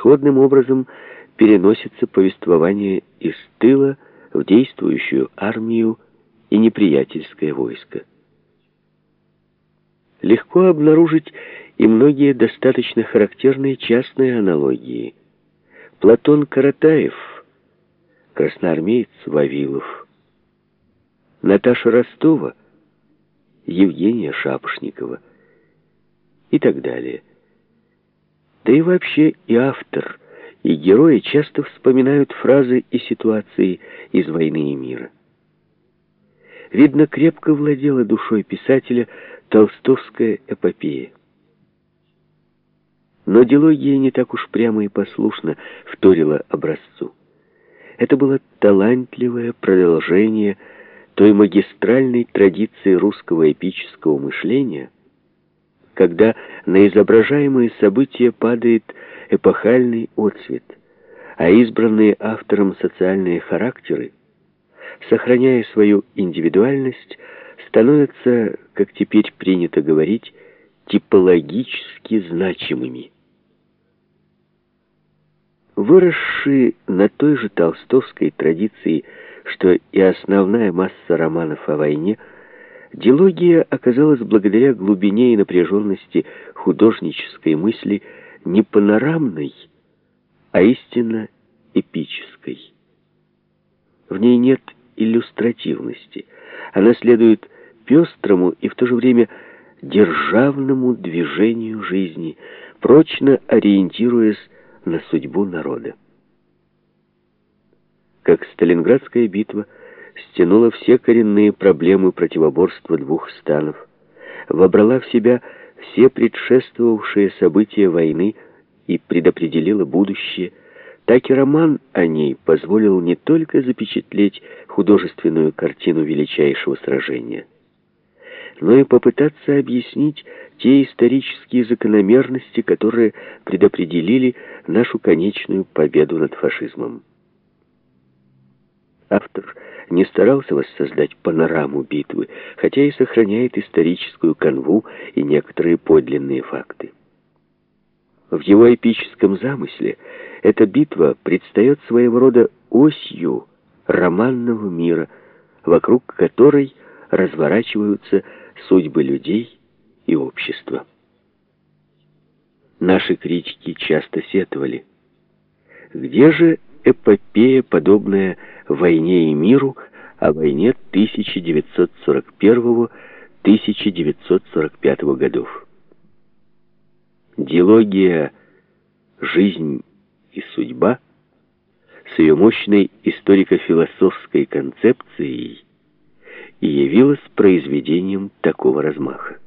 Сходным образом переносится повествование из тыла в действующую армию и неприятельское войско. Легко обнаружить и многие достаточно характерные частные аналогии. Платон Каратаев, красноармеец Вавилов, Наташа Ростова, Евгения Шапошникова и так далее. Да и вообще и автор, и герои часто вспоминают фразы и ситуации из «Войны и мира». Видно, крепко владела душой писателя толстовская эпопея. Но дилогия не так уж прямо и послушно вторила образцу. Это было талантливое продолжение той магистральной традиции русского эпического мышления, когда на изображаемые события падает эпохальный отцвет, а избранные автором социальные характеры, сохраняя свою индивидуальность, становятся, как теперь принято говорить, типологически значимыми. Выросшие на той же толстовской традиции, что и основная масса романов о войне, дилогия оказалась благодаря глубине и напряженности художнической мысли не панорамной, а истинно эпической. В ней нет иллюстративности. Она следует пестрому и в то же время державному движению жизни, прочно ориентируясь на судьбу народа. Как Сталинградская битва стянула все коренные проблемы противоборства двух станов, вобрала в себя все предшествовавшие события войны и предопределила будущее, так и роман о ней позволил не только запечатлеть художественную картину величайшего сражения, но и попытаться объяснить те исторические закономерности, которые предопределили нашу конечную победу над фашизмом. Автор не старался воссоздать панораму битвы, хотя и сохраняет историческую канву и некоторые подлинные факты. В его эпическом замысле эта битва предстает своего рода осью романного мира, вокруг которой разворачиваются судьбы людей и общества. Наши критики часто сетовали. Где же эпопея, подобная «Войне и миру», о войне 1941-1945 годов? Дилогия «Жизнь и судьба» с ее мощной историко-философской концепцией и явилась произведением такого размаха.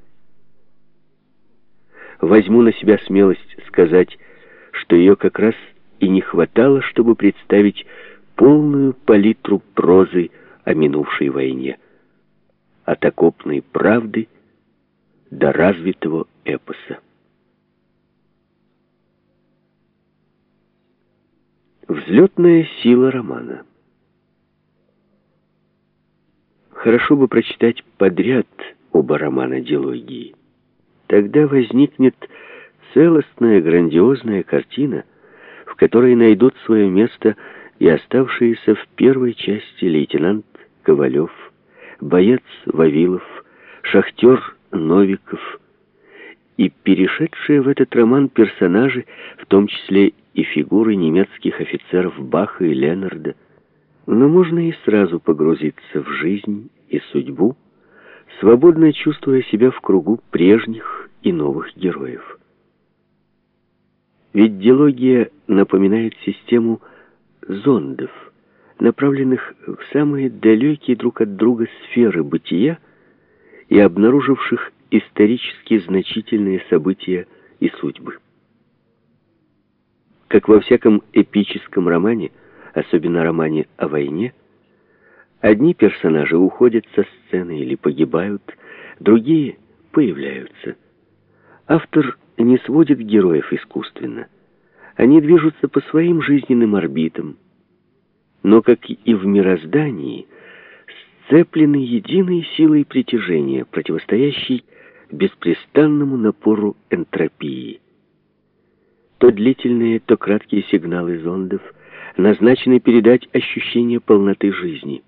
Возьму на себя смелость сказать, что ее как раз и не хватало, чтобы представить полную палитру прозы о минувшей войне, от окопной правды до развитого эпоса. Взлетная сила романа. Хорошо бы прочитать подряд оба романа дилогии. Тогда возникнет целостная грандиозная картина, в которой найдут свое место и оставшиеся в первой части лейтенант Ковалев, боец Вавилов, шахтер Новиков и перешедшие в этот роман персонажи, в том числе и фигуры немецких офицеров Баха и Ленарда. Но можно и сразу погрузиться в жизнь и судьбу, свободно чувствуя себя в кругу прежних и новых героев. Ведь диалогия напоминает систему зондов, направленных в самые далекие друг от друга сферы бытия и обнаруживших исторически значительные события и судьбы. Как во всяком эпическом романе, особенно романе о войне, одни персонажи уходят со сцены или погибают, другие появляются. Автор не сводит героев искусственно. Они движутся по своим жизненным орбитам, но, как и в мироздании, сцеплены единой силой притяжения, противостоящей беспрестанному напору энтропии. То длительные, то краткие сигналы зондов назначены передать ощущение полноты жизни.